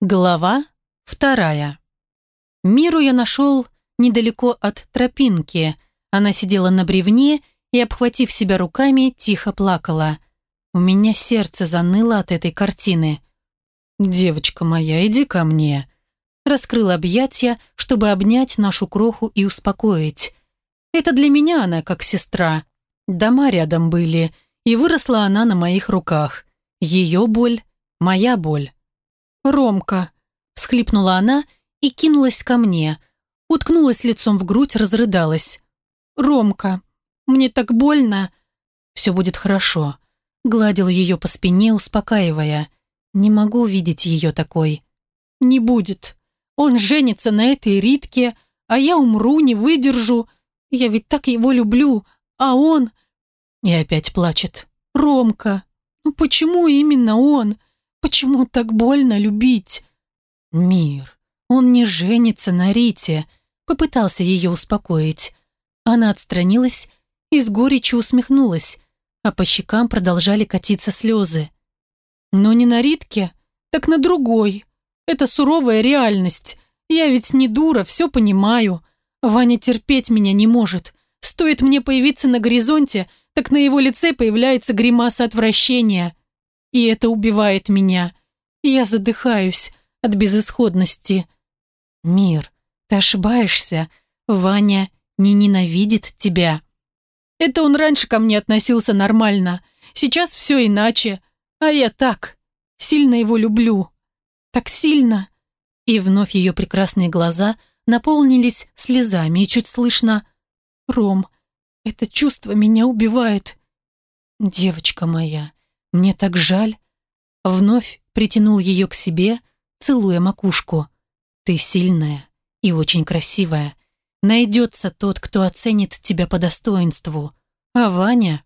Глава вторая. Миру я нашел недалеко от тропинки. Она сидела на бревне и, обхватив себя руками, тихо плакала. У меня сердце заныло от этой картины. «Девочка моя, иди ко мне», раскрыл объятия, чтобы обнять нашу кроху и успокоить. Это для меня она как сестра. Дома рядом были, и выросла она на моих руках. Ее боль, моя боль. «Ромка!» – всхлипнула она и кинулась ко мне. Уткнулась лицом в грудь, разрыдалась. «Ромка, мне так больно!» «Все будет хорошо», – гладил ее по спине, успокаивая. «Не могу видеть ее такой». «Не будет. Он женится на этой Ритке, а я умру, не выдержу. Я ведь так его люблю, а он...» И опять плачет. «Ромка, ну почему именно он?» Почему так больно любить? Мир, он не женится на Рите. Попытался ее успокоить. Она отстранилась и с горечью усмехнулась, а по щекам продолжали катиться слезы. Но не на Ритке, так на другой. Это суровая реальность. Я ведь не дура, все понимаю. Ваня терпеть меня не может. Стоит мне появиться на горизонте, так на его лице появляется гримаса отвращения и это убивает меня. Я задыхаюсь от безысходности. Мир, ты ошибаешься. Ваня не ненавидит тебя. Это он раньше ко мне относился нормально. Сейчас все иначе. А я так. Сильно его люблю. Так сильно. И вновь ее прекрасные глаза наполнились слезами, и чуть слышно «Ром, это чувство меня убивает». «Девочка моя, мне так жаль. Вновь притянул ее к себе, целуя макушку. Ты сильная и очень красивая. Найдется тот, кто оценит тебя по достоинству. А Ваня...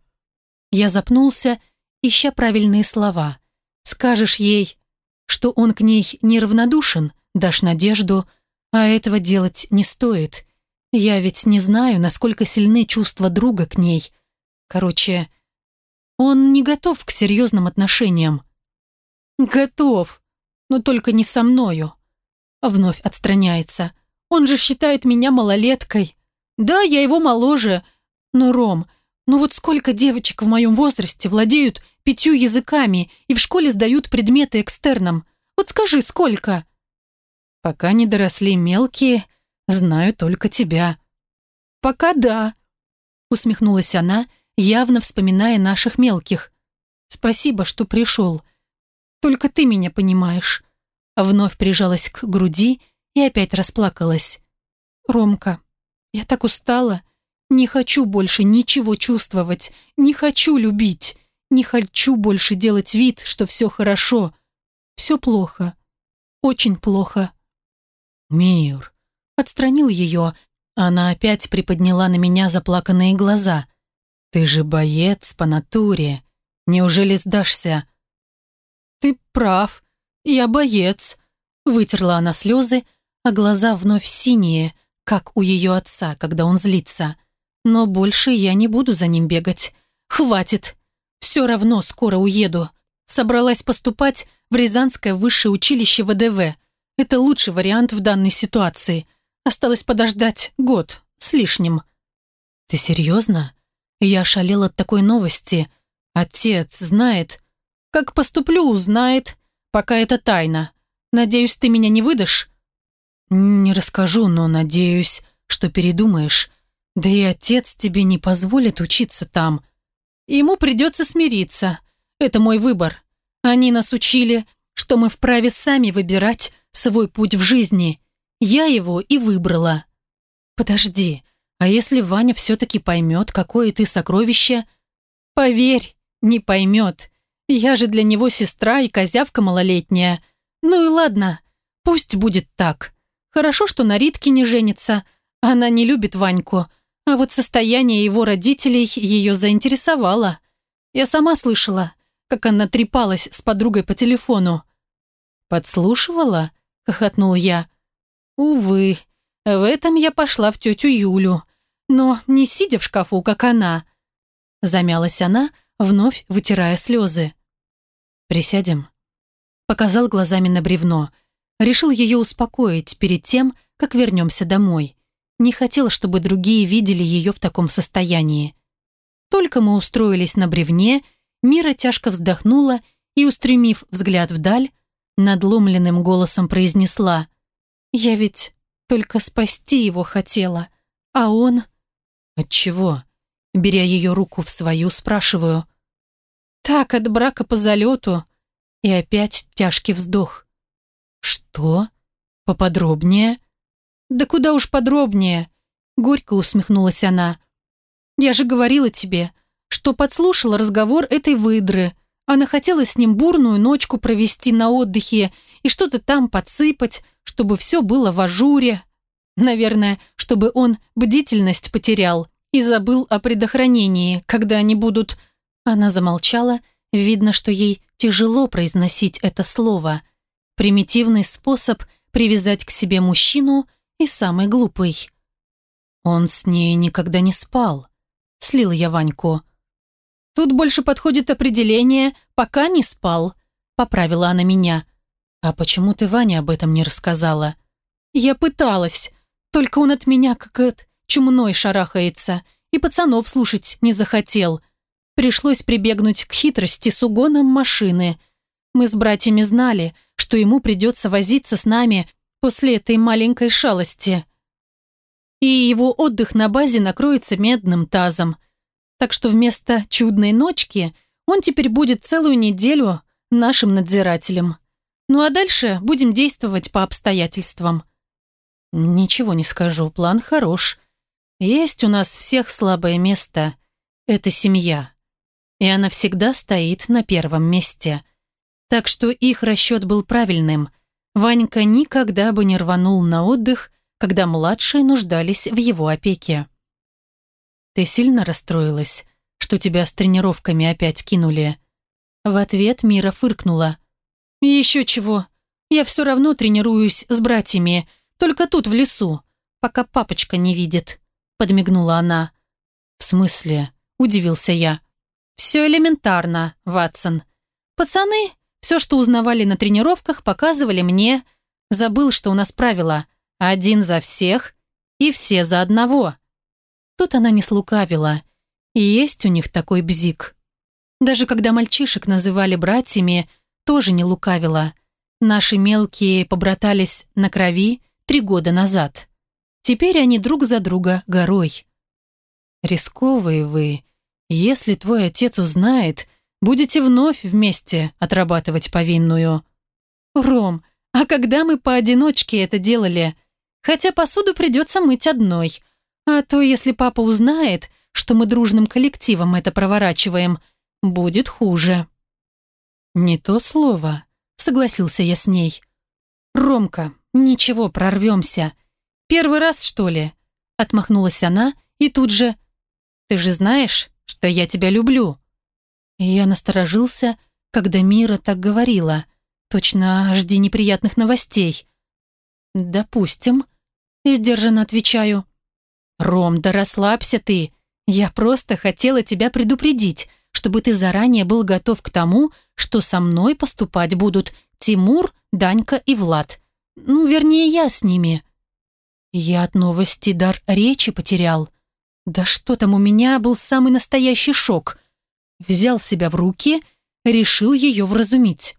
Я запнулся, ища правильные слова. Скажешь ей, что он к ней неравнодушен, дашь надежду, а этого делать не стоит. Я ведь не знаю, насколько сильны чувства друга к ней. Короче, он не готов к серьезным отношениям. Готов, но только не со мною. Вновь отстраняется. Он же считает меня малолеткой. Да, я его моложе. Но, Ром, ну вот сколько девочек в моем возрасте владеют пятью языками и в школе сдают предметы экстерном? Вот скажи, сколько? Пока не доросли мелкие, знаю только тебя. Пока да, усмехнулась она явно вспоминая наших мелких. «Спасибо, что пришел. Только ты меня понимаешь». Вновь прижалась к груди и опять расплакалась. «Ромка, я так устала. Не хочу больше ничего чувствовать. Не хочу любить. Не хочу больше делать вид, что все хорошо. Все плохо. Очень плохо». «Мир», отстранил ее. Она опять приподняла на меня заплаканные глаза. «Ты же боец по натуре. Неужели сдашься?» «Ты прав. Я боец», — вытерла она слезы, а глаза вновь синие, как у ее отца, когда он злится. «Но больше я не буду за ним бегать. Хватит. Все равно скоро уеду. Собралась поступать в Рязанское высшее училище ВДВ. Это лучший вариант в данной ситуации. Осталось подождать год с лишним». «Ты серьезно?» Я ошалел от такой новости. Отец знает. Как поступлю, узнает. Пока это тайна. Надеюсь, ты меня не выдашь? Не расскажу, но надеюсь, что передумаешь. Да и отец тебе не позволит учиться там. Ему придется смириться. Это мой выбор. Они нас учили, что мы вправе сами выбирать свой путь в жизни. Я его и выбрала. Подожди, а если Ваня все-таки поймет, какое ты сокровище? Поверь, не поймет. Я же для него сестра и козявка малолетняя. Ну и ладно, пусть будет так. Хорошо, что на Ритке не женится. Она не любит Ваньку. А вот состояние его родителей ее заинтересовало. Я сама слышала, как она трепалась с подругой по телефону. «Подслушивала?» – хохотнул я. «Увы, в этом я пошла в тетю Юлю но не сидя в шкафу, как она. Замялась она, вновь вытирая слезы. «Присядем?» Показал глазами на бревно. Решил ее успокоить перед тем, как вернемся домой. Не хотел, чтобы другие видели ее в таком состоянии. Только мы устроились на бревне, Мира тяжко вздохнула и, устремив взгляд вдаль, надломленным голосом произнесла «Я ведь только спасти его хотела, а он...» «Отчего?» Беря ее руку в свою, спрашиваю. «Так, от брака по залету». И опять тяжкий вздох. «Что? Поподробнее?» «Да куда уж подробнее?» Горько усмехнулась она. «Я же говорила тебе, что подслушала разговор этой выдры. Она хотела с ним бурную ночку провести на отдыхе и что-то там подсыпать, чтобы все было в ажуре. Наверное, чтобы он бдительность потерял и забыл о предохранении, когда они будут... Она замолчала, видно, что ей тяжело произносить это слово. Примитивный способ привязать к себе мужчину и самый глупый. Он с ней никогда не спал. Слил я Ваньку. Тут больше подходит определение «пока не спал», поправила она меня. А почему ты Ване об этом не рассказала? Я пыталась, только он от меня как от чумной шарахается и пацанов слушать не захотел. Пришлось прибегнуть к хитрости с угоном машины. Мы с братьями знали, что ему придется возиться с нами после этой маленькой шалости. И его отдых на базе накроется медным тазом. Так что вместо чудной ночки он теперь будет целую неделю нашим надзирателем. Ну а дальше будем действовать по обстоятельствам. Ничего не скажу, план хорош. Есть у нас всех слабое место. Это семья. И она всегда стоит на первом месте. Так что их расчет был правильным. Ванька никогда бы не рванул на отдых, когда младшие нуждались в его опеке. «Ты сильно расстроилась, что тебя с тренировками опять кинули?» В ответ Мира фыркнула. «Еще чего. Я все равно тренируюсь с братьями, только тут, в лесу, пока папочка не видит», — подмигнула она. «В смысле?» — удивился я. «Все элементарно, Ватсон. Пацаны все, что узнавали на тренировках, показывали мне. Забыл, что у нас правило. Один за всех и все за одного». Тут она не слукавила. И есть у них такой бзик. Даже когда мальчишек называли братьями, тоже не лукавила. Наши мелкие побратались на крови, три года назад. Теперь они друг за друга горой. Рисковые вы. Если твой отец узнает, будете вновь вместе отрабатывать повинную. Ром, а когда мы поодиночке это делали? Хотя посуду придется мыть одной. А то, если папа узнает, что мы дружным коллективом это проворачиваем, будет хуже. Не то слово, согласился я с ней. Ромка, «Ничего, прорвемся. Первый раз, что ли?» Отмахнулась она и тут же... «Ты же знаешь, что я тебя люблю». Я насторожился, когда Мира так говорила. Точно жди неприятных новостей. «Допустим», — сдержанно отвечаю. «Ром, да расслабься ты. Я просто хотела тебя предупредить, чтобы ты заранее был готов к тому, что со мной поступать будут Тимур, Данька и Влад. Ну, вернее, я с ними. Я от новости дар речи потерял. Да что там, у меня был самый настоящий шок. Взял себя в руки, решил ее вразумить.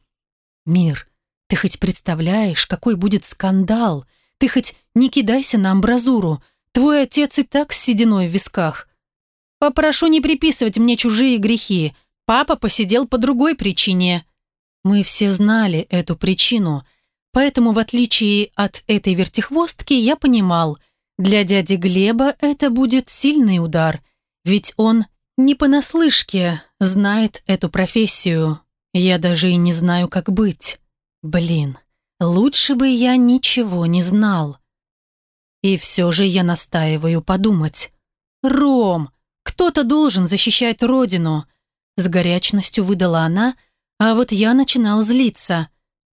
Мир, ты хоть представляешь, какой будет скандал? Ты хоть не кидайся на амбразуру. Твой отец и так с сединой в висках. Попрошу не приписывать мне чужие грехи. Папа посидел по другой причине. Мы все знали эту причину, Поэтому, в отличие от этой вертихвостки, я понимал, для дяди Глеба это будет сильный удар, ведь он не понаслышке знает эту профессию. Я даже и не знаю, как быть. Блин, лучше бы я ничего не знал. И все же я настаиваю подумать. «Ром, кто-то должен защищать родину», с горячностью выдала она, а вот я начинал злиться.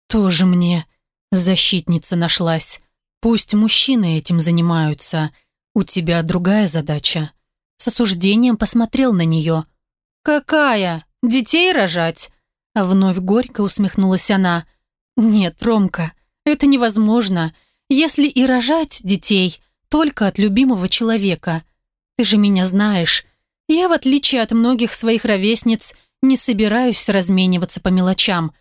«Тоже мне Защитница нашлась. Пусть мужчины этим занимаются. У тебя другая задача. С осуждением посмотрел на нее. «Какая? Детей рожать?» Вновь горько усмехнулась она. «Нет, Ромка, Это невозможно, если и рожать детей только от любимого человека. Ты же меня знаешь. Я, в отличие от многих своих ровесниц, не собираюсь размениваться по мелочам.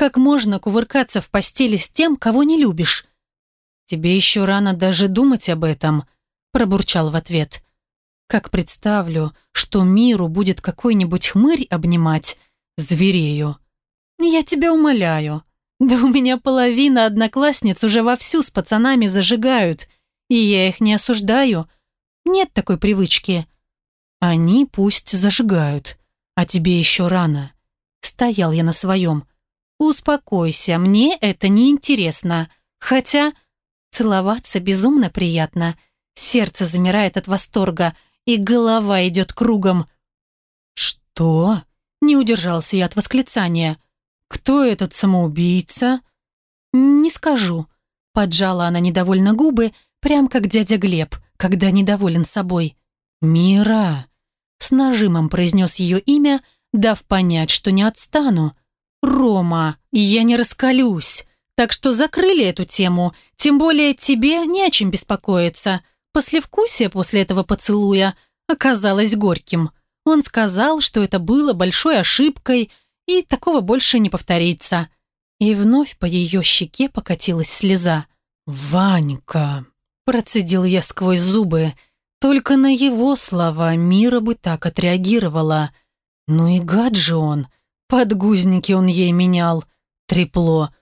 Как можно кувыркаться в постели с тем, кого не любишь? Тебе еще рано даже думать об этом, пробурчал в ответ. Как представлю, что миру будет какой-нибудь хмырь обнимать, зверею. Я тебя умоляю. Да у меня половина одноклассниц уже вовсю с пацанами зажигают, и я их не осуждаю. Нет такой привычки. Они пусть зажигают, а тебе еще рано. Стоял я на своем. Успокойся, мне это не интересно. Хотя целоваться безумно приятно. Сердце замирает от восторга, и голова идет кругом. Что? Не удержался я от восклицания. «Кто этот самоубийца?» «Не скажу», — поджала она недовольно губы, прям как дядя Глеб, когда недоволен собой. «Мира!» — с нажимом произнес ее имя, дав понять, что не отстану. «Рома, я не раскалюсь, так что закрыли эту тему, тем более тебе не о чем беспокоиться. Послевкусие после этого поцелуя оказалось горьким. Он сказал, что это было большой ошибкой, и такого больше не повторится. И вновь по ее щеке покатилась слеза. «Ванька!» – процедил я сквозь зубы. Только на его слова Мира бы так отреагировала. Ну и гад же он. Подгузники он ей менял. Трепло.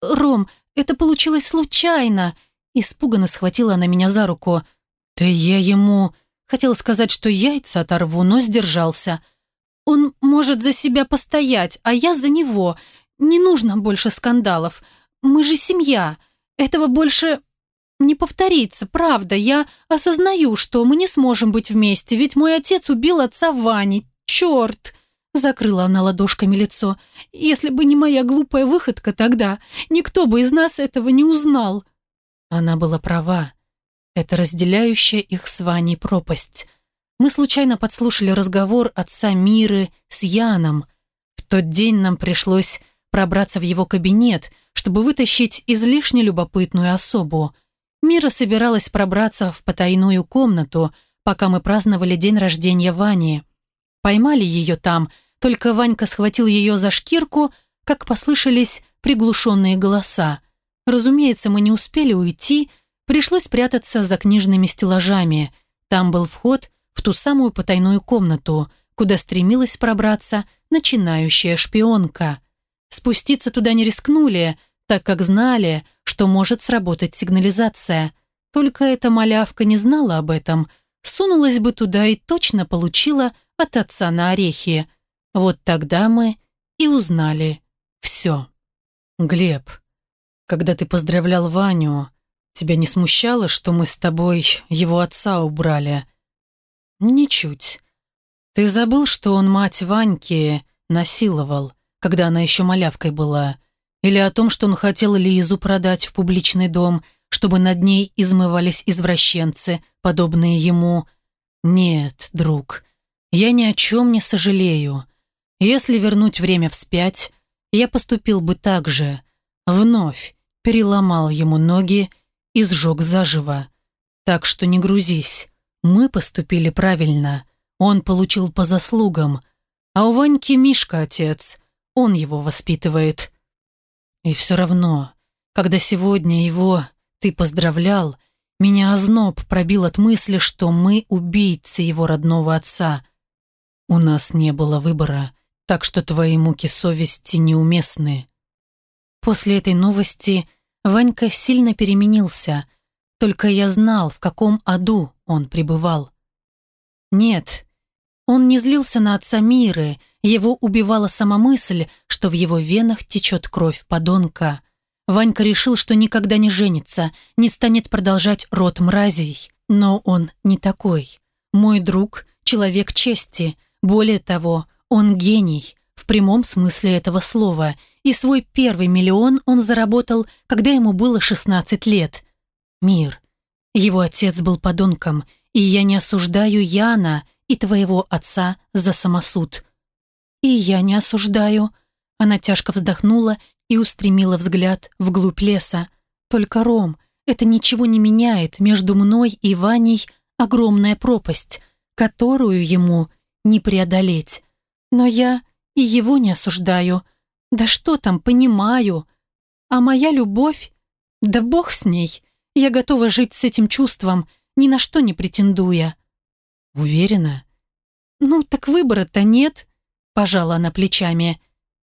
«Ром, это получилось случайно!» Испуганно схватила она меня за руку. «Да я ему...» Хотел сказать, что яйца оторву, но сдержался – он может за себя постоять, а я за него. Не нужно больше скандалов. Мы же семья. Этого больше не повторится, правда. Я осознаю, что мы не сможем быть вместе, ведь мой отец убил отца Вани. Черт!» Закрыла она ладошками лицо. «Если бы не моя глупая выходка тогда, никто бы из нас этого не узнал». Она была права. Это разделяющая их с Ваней пропасть. Мы случайно подслушали разговор отца Миры с Яном. В тот день нам пришлось пробраться в его кабинет, чтобы вытащить излишне любопытную особу. Мира собиралась пробраться в потайную комнату, пока мы праздновали день рождения Вани. Поймали ее там, только Ванька схватил ее за шкирку, как послышались приглушенные голоса. Разумеется, мы не успели уйти, пришлось прятаться за книжными стеллажами. Там был вход в ту самую потайную комнату, куда стремилась пробраться начинающая шпионка. Спуститься туда не рискнули, так как знали, что может сработать сигнализация. Только эта малявка не знала об этом, сунулась бы туда и точно получила от отца на орехи. Вот тогда мы и узнали все. «Глеб, когда ты поздравлял Ваню, тебя не смущало, что мы с тобой его отца убрали?» «Ничуть. Ты забыл, что он мать Ваньки насиловал, когда она еще малявкой была? Или о том, что он хотел Лизу продать в публичный дом, чтобы над ней измывались извращенцы, подобные ему? Нет, друг, я ни о чем не сожалею. Если вернуть время вспять, я поступил бы так же. Вновь переломал ему ноги и сжег заживо. Так что не грузись. Мы поступили правильно. Он получил по заслугам. А у Ваньки Мишка отец. Он его воспитывает. И все равно, когда сегодня его ты поздравлял, меня озноб пробил от мысли, что мы убийцы его родного отца. У нас не было выбора, так что твои муки совести неуместны. После этой новости Ванька сильно переменился. Только я знал, в каком аду он пребывал. Нет, он не злился на отца Миры, его убивала сама мысль, что в его венах течет кровь подонка. Ванька решил, что никогда не женится, не станет продолжать род мразей. Но он не такой. Мой друг – человек чести. Более того, он гений, в прямом смысле этого слова. И свой первый миллион он заработал, когда ему было 16 лет. Мир, его отец был подонком, и я не осуждаю Яна и твоего отца за самосуд. И я не осуждаю. Она тяжко вздохнула и устремила взгляд вглубь леса. Только, Ром, это ничего не меняет. Между мной и Ваней огромная пропасть, которую ему не преодолеть. Но я и его не осуждаю. Да что там, понимаю. А моя любовь? Да бог с ней. Я готова жить с этим чувством, ни на что не претендуя. Уверена? Ну, так выбора-то нет, пожала она плечами.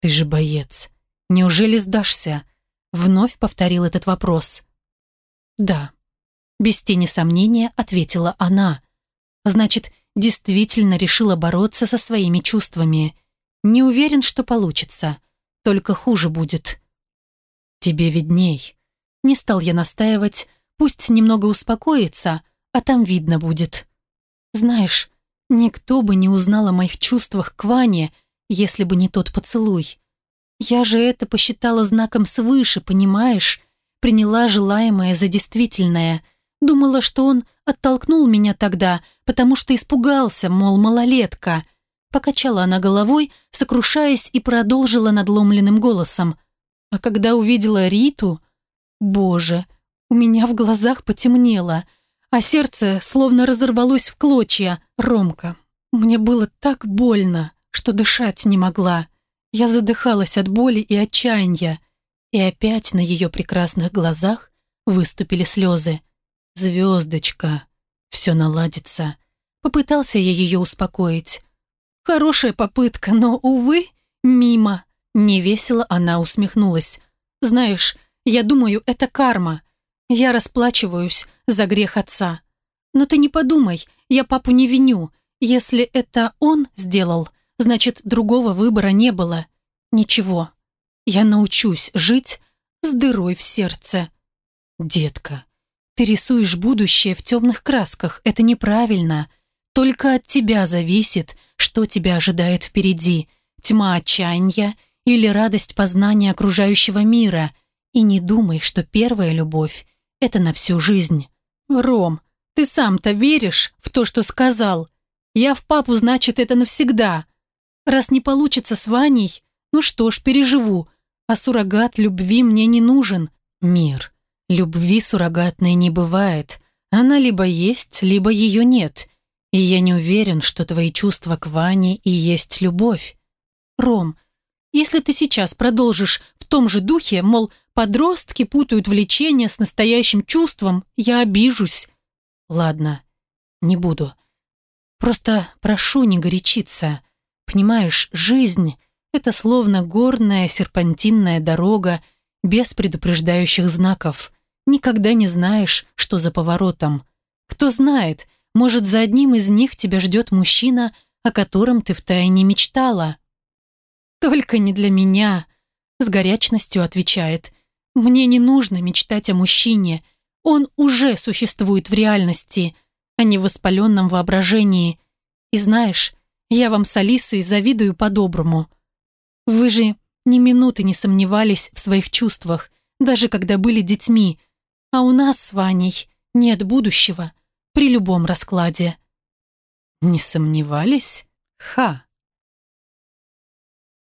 Ты же боец. Неужели сдашься? Вновь повторил этот вопрос. Да. Без тени сомнения ответила она. Значит, действительно решила бороться со своими чувствами. Не уверен, что получится. Только хуже будет. Тебе видней. Не стал я настаивать, пусть немного успокоится, а там видно будет. Знаешь, никто бы не узнал о моих чувствах к Ване, если бы не тот поцелуй. Я же это посчитала знаком свыше, понимаешь? Приняла желаемое за действительное. Думала, что он оттолкнул меня тогда, потому что испугался, мол, малолетка. Покачала она головой, сокрушаясь и продолжила надломленным голосом. А когда увидела Риту... Боже, у меня в глазах потемнело, а сердце словно разорвалось в клочья. Ромка, мне было так больно, что дышать не могла. Я задыхалась от боли и отчаяния. И опять на ее прекрасных глазах выступили слезы. «Звездочка, все наладится». Попытался я ее успокоить. Хорошая попытка, но, увы, мимо. Невесело она усмехнулась. Знаешь, я думаю, это карма. Я расплачиваюсь за грех отца. Но ты не подумай, я папу не виню. Если это он сделал, значит, другого выбора не было. Ничего, я научусь жить с дырой в сердце. Детка, ты рисуешь будущее в темных красках, это неправильно. Только от тебя зависит, что тебя ожидает впереди. Тьма отчаяния или радость познания окружающего мира. И не думай, что первая любовь – это на всю жизнь. Ром, ты сам-то веришь в то, что сказал? Я в папу, значит, это навсегда. Раз не получится с Ваней, ну что ж, переживу. А суррогат любви мне не нужен. Мир. Любви суррогатной не бывает. Она либо есть, либо ее нет. И я не уверен, что твои чувства к Ване и есть любовь. Ром, если ты сейчас продолжишь в том же духе, мол, подростки путают влечение с настоящим чувством, я обижусь. Ладно, не буду. Просто прошу не горячиться. Понимаешь, жизнь — это словно горная серпантинная дорога без предупреждающих знаков. Никогда не знаешь, что за поворотом. Кто знает, может, за одним из них тебя ждет мужчина, о котором ты втайне мечтала. «Только не для меня», — с горячностью отвечает. «Мне не нужно мечтать о мужчине. Он уже существует в реальности, а не в воспаленном воображении. И знаешь, я вам с Алисой завидую по-доброму. Вы же ни минуты не сомневались в своих чувствах, даже когда были детьми, а у нас с Ваней нет будущего при любом раскладе». «Не сомневались? Ха!»